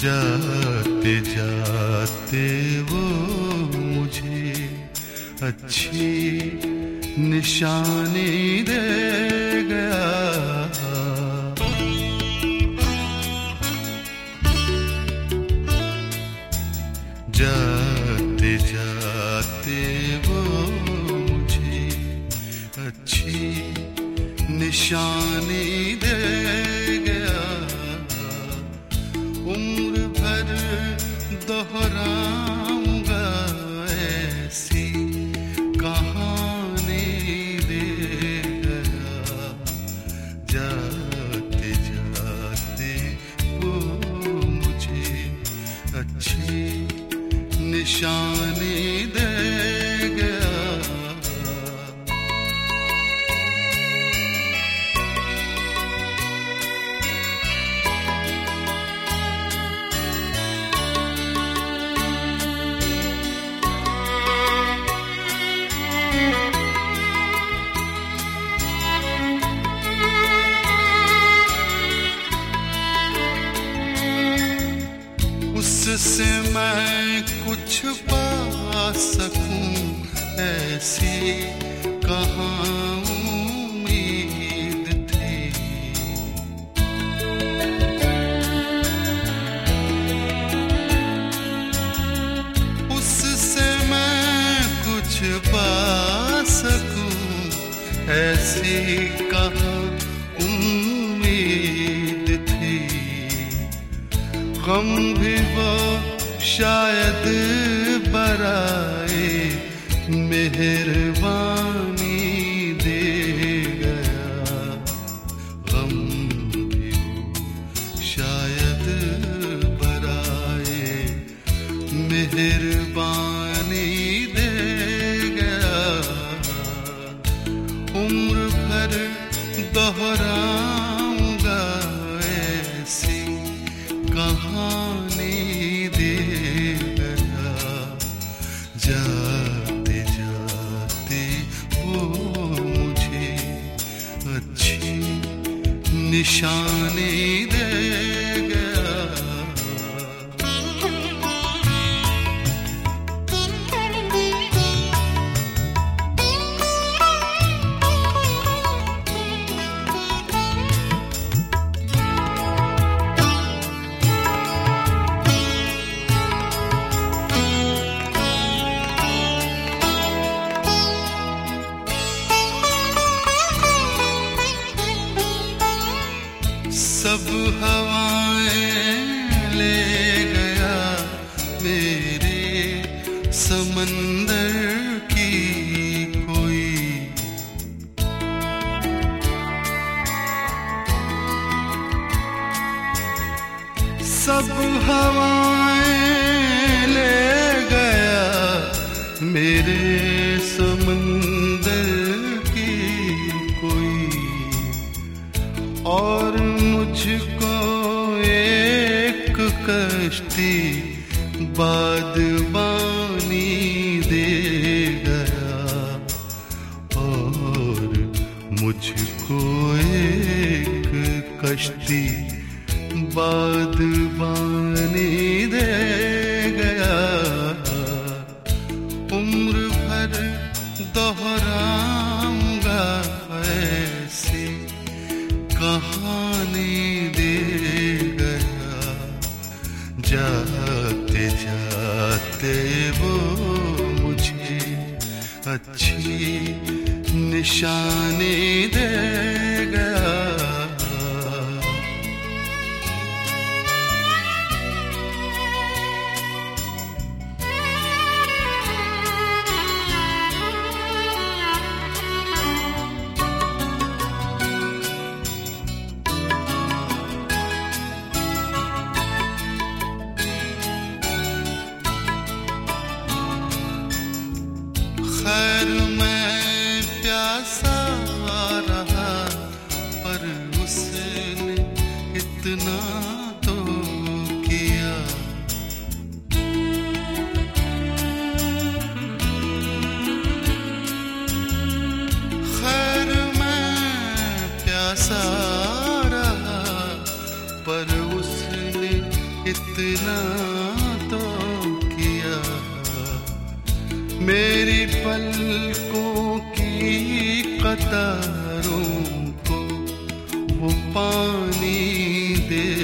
जाते जाते वो मुझे अच्छी निशानी दे गया। जाते जाते वो मुझे अच्छी निशानी दे गया। दोहराऊँगा ऐसी कहानी जाते जाते वो मुझे अच्छी निशानी उससे मैं कुछ पा सकूँ, ऐसी कहाँ उम्मीद थी। उससे मैं कुछ पा सकूँ, ऐसी कहाँ उम्मीद गम भी वो शायद बराए, मेहरबानी दे गया। हम भी वो शायद बराए, मेहरबानी दे गया। उम्र भर दोहराऊँगा निशानी सब हवाएँ ले गया मेरे समंदर की कोई। सब हवाएँ ले गया मेरे कश्ती बादबानी दे गया और मुझको एक कश्ती बादबानी दे गया। उम्र भर दोहराऊँगा ऐसी कहानी जाते जाते वो मुझे अच्छी निशानी दे गया पर उसने इतना तो किया। मेरी पलकों की कतारों को वो पानी दे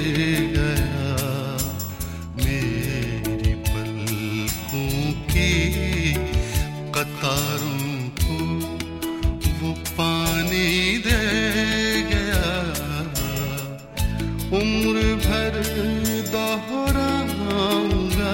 उम्र भर दोहराऊँगा